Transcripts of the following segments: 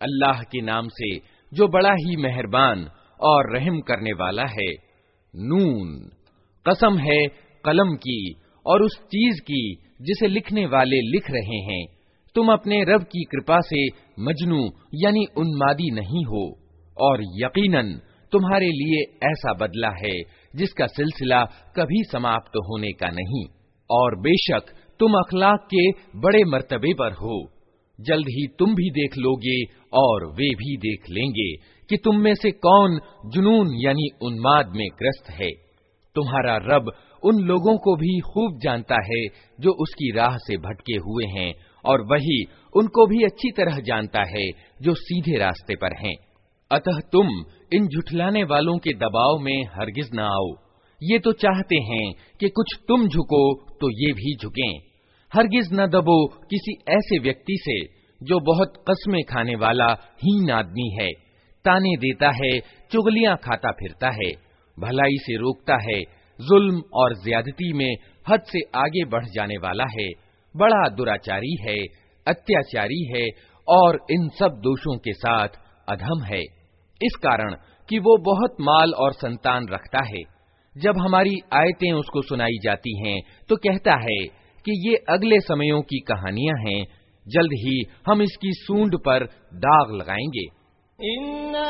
अल्लाह के नाम से जो बड़ा ही मेहरबान और रहम करने वाला है नून कसम है कलम की और उस चीज की जिसे लिखने वाले लिख रहे हैं तुम अपने रब की कृपा से मजनू यानी उन्मादी नहीं हो और यकीनन तुम्हारे लिए ऐसा बदला है, जिसका सिलसिला कभी समाप्त होने का नहीं। और बेशक तुम अखलाक के बड़े मर्तबे पर हो। जल्द ही तुम भी देख लोगे और वे भी देख लेंगे कि तुम में से कौन जुनून यानी उन्माद में ग्रस्त है। तुम्हारा रब उन लोगों को भी खूब जानता है, जो उसकी राह से भटके हुए हैं, और वही उनको भी अच्छी तरह जानता है, जो सीधे रास्ते पर हैं। अतः तुम इन झुठलाने वालों के दबाव में हरगिज न आओ। ये तो चाहते हैं कि कुछ तुम झुको तो ये भी झुकें। हरगिज न दबो किसी ऐसे व्यक्ति से जो बहुत कस्में खाने वाला हीन आदमी है। ताने देता है, चुगलियाँ खाता फिरता है, भलाई से रोकता है, जुल्म और ज्यादती में हद से आगे बढ़ जाने वाला है। बड़ा दुराचारी है, अत्याचारी है और इन सब दोषों के साथ अधम है। इस कारण कि वो बहुत माल और संतान रखता है। जब हमारी आयतें उसको सुनाई जाती हैं तो कहता है कि ये अगले समयों की कहानियाँ हैं, जल्द ही हम इसकी सूंड पर दाग लगाएँगे। इन्ना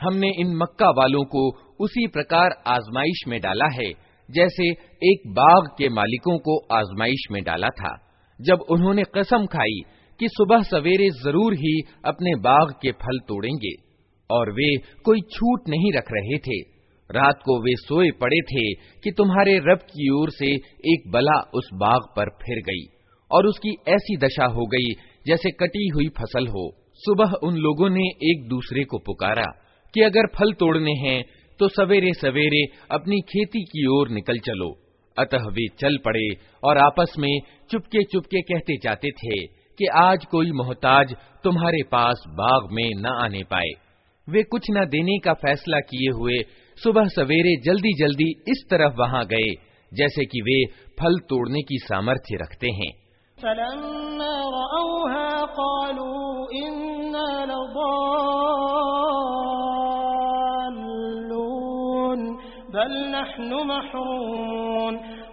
हमने इन मक्का वालों को उसी प्रकार आजमाइश में डाला है जैसे एक बाग के मालिकों को आजमाइश में डाला था जब उन्होंने कसम खाई कि सुबह सवेरे जरूर ही अपने बाग के फल तोड़ेंगे और वे कोई छूट नहीं रख रहे थे। रात को वे सोए पड़े थे कि तुम्हारे रब की ओर से एक बला उस बाग पर फिर गई और उसकी ऐसी दशा हो गई जैसे कटी हुई फ़सल हो। सुबह उन लोगों ने एक दूसरे को पुकारा कि अगर फल तोड़ने हैं तो सवेरे सवेरे अपनी खेती की ओर निकल चलो। अतः वे चल पड़े और आपस में चुपके चुपके कहते जाते थे कि आज कोई मोहताज तुम्हारे पास बाग में न आने पाए। वे कुछ न देने का फैसला किए हुए सुबह सवेरे जल्दी जल्दी इस तरफ़ वहाँ गए, जैसे कि वे फल तोड़ने की सामर्थ्य रखते हैं।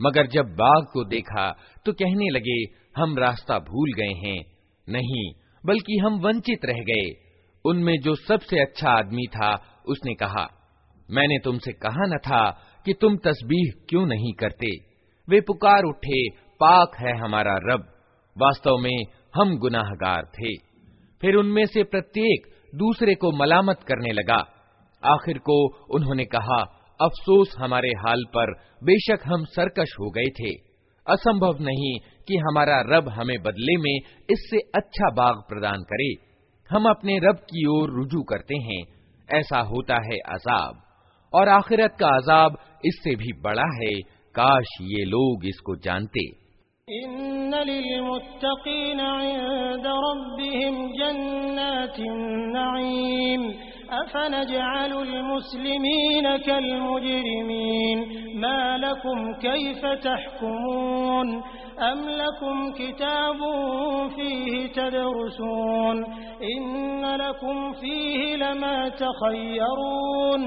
मगर जब बाघ को देखा तो कहने लगे हम रास्ता भूल गए हैं नहीं बल्कि हम वंचित रह गए उनमें जो सबसे अच्छा आदमी था उसने कहा मैंने तुमसे कहा न था कि तुम तस्बीह क्यों नहीं करते? वे पुकार उठे, पाक है हमारा रब। वास्तव में हम गुनाहगार थे। फिर उनमें से प्रत्येक दूसरे को मलामत करने लगा। आखिर को उन्होंने कहा, अफसोस हमारे हाल पर बेशक हम सरकश हो गए थे। असंभव नहीं कि हमारा रब हमें बदले में इससे अच्छा बाग प्रदान करे। हम अपने रब की ओर रुजू करते हैं। ऐसा होता है अजाब। और आखिरत का अजाब इससे भी बड़ा है काश ये लोग इसको जानते अफनजअलुल कलमुजरिमीन मा लकुम कैफ तहकुमून अम लकुम किताबुन फीहि तदरुसून इन्न लकुम फीहि लमा तखय्यरून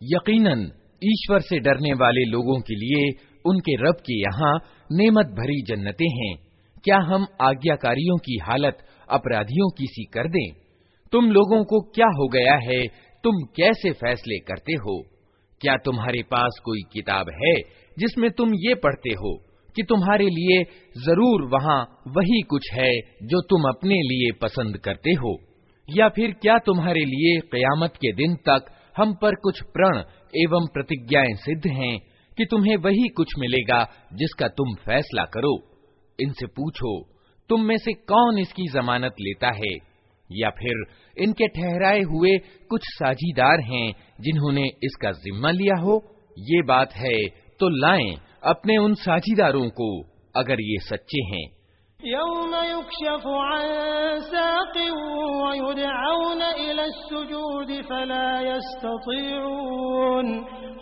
यकीनन ईश्वर से डरने वाले लोगों के लिए उनके रब के यहाँ नेमत भरी जन्नतें हैं। क्या हम आज्ञाकारियों की हालत, अपराधियों की सी कर दें? तुम लोगों को क्या हो गया है? तुम कैसे फैसले करते हो? क्या तुम्हारे पास कोई किताब है, जिसमें तुम ये पढ़ते हो कि तुम्हारे लिए ज़रूर वहाँ वही कुछ है, जो तुम अपने लिए पसंद करते हो? या फिर क्या तुम्हारे लिए कयामत के दिन तक हम पर कुछ प्रण एवं प्रतिज्ञाएँ सिद्ध हैं कि तुम्हें वही कुछ मिलेगा जिसका तुम फैसला करो। इनसे पूछो, तुम में से कौन इसकी जमानत लेता है? या फिर इनके ठहराए हुए कुछ साझीदार हैं जिन्होंने इसका जिम्मा लिया हो? ये बात है तो लाएँ अपने उन साझीदारों को, अगर ये सच्चे हैं। यौम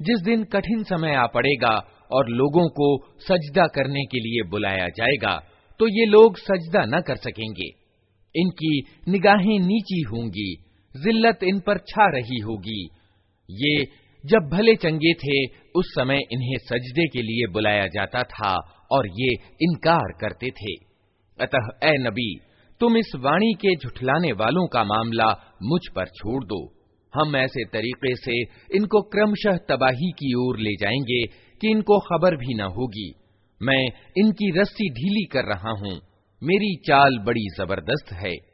जिस दिन कठिन समय आ पड़ेगा और लोगों को सजदा करने के लिए बुलाया जाएगा तो ये लोग सजदा न कर सकेंगे। इनकी निगाहें नीची होंगी, जिल्लत इन पर छा रही होगी। ये जब भले चंगे थे, उस समय इन्हें सजदे के लिए बुलाया जाता था और ये इनकार करते थे। अतः ए नबी, तुम इस वाणी के झुठलाने वालों का मामला मुझ पर छोड़ दो। हम ऐसे तरीके से इनको क्रमशः तबाही की ओर ले जाएँगे कि इनको खबर भी न होगी। मैं इनकी रस्सी ढीली कर रहा हूँ। मेरी चाल बड़ी ज़बरदस्त है।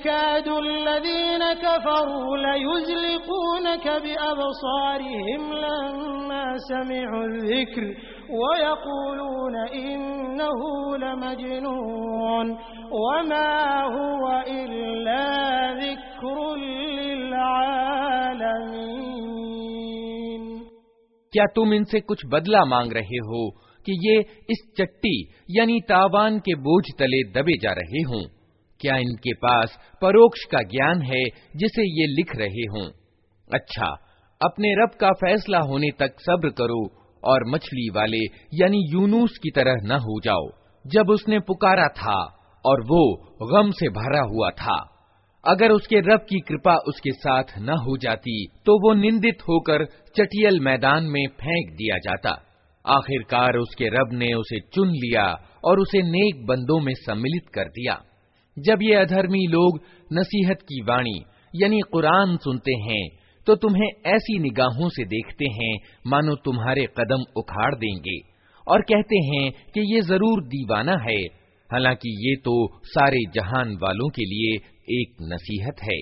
वकादुल्लदीन कफरू लयुज़लिकूनक बिअबसारिहिम लम्मा समिउल ज़िक्र वयक़ूलून इन्नहु लमजनून वमा हुवा इल्ला ज़िक्रुल लिलआलमीन क्या तुम इनसे कुछ बदला मांग रहे हो कि ये इस चट्टी यानी तावान के बोझ तले दबे जा रहे हों क्या इनके पास परोक्ष का ज्ञान है जिसे ये लिख रहे हों? अच्छा अपने रब का फैसला होने तक सब्र करो और मछली वाले, यानी यूनुस की तरह न हो जाओ। जब उसने पुकारा था और वो गम से भरा हुआ था, अगर उसके रब की कृपा उसके साथ न हो जाती तो वो निंदित होकर चटियल मैदान में फेंक दिया जाता। आखिरकार उसके रब ने उसे चुन लिया और उसे नेक बंदों में सम्मिलित कर दिया। जब ये अधर्मी लोग नसीहत की वाणी, यानी कुरान सुनते हैं तो तुम्हें ऐसी निगाहों से देखते हैं, मानो तुम्हारे कदम उखाड़ देंगे। और कहते हैं कि ये ज़रूर दीवाना है, हालाँकि ये तो सारे जहान वालों के लिए एक नसीहत है।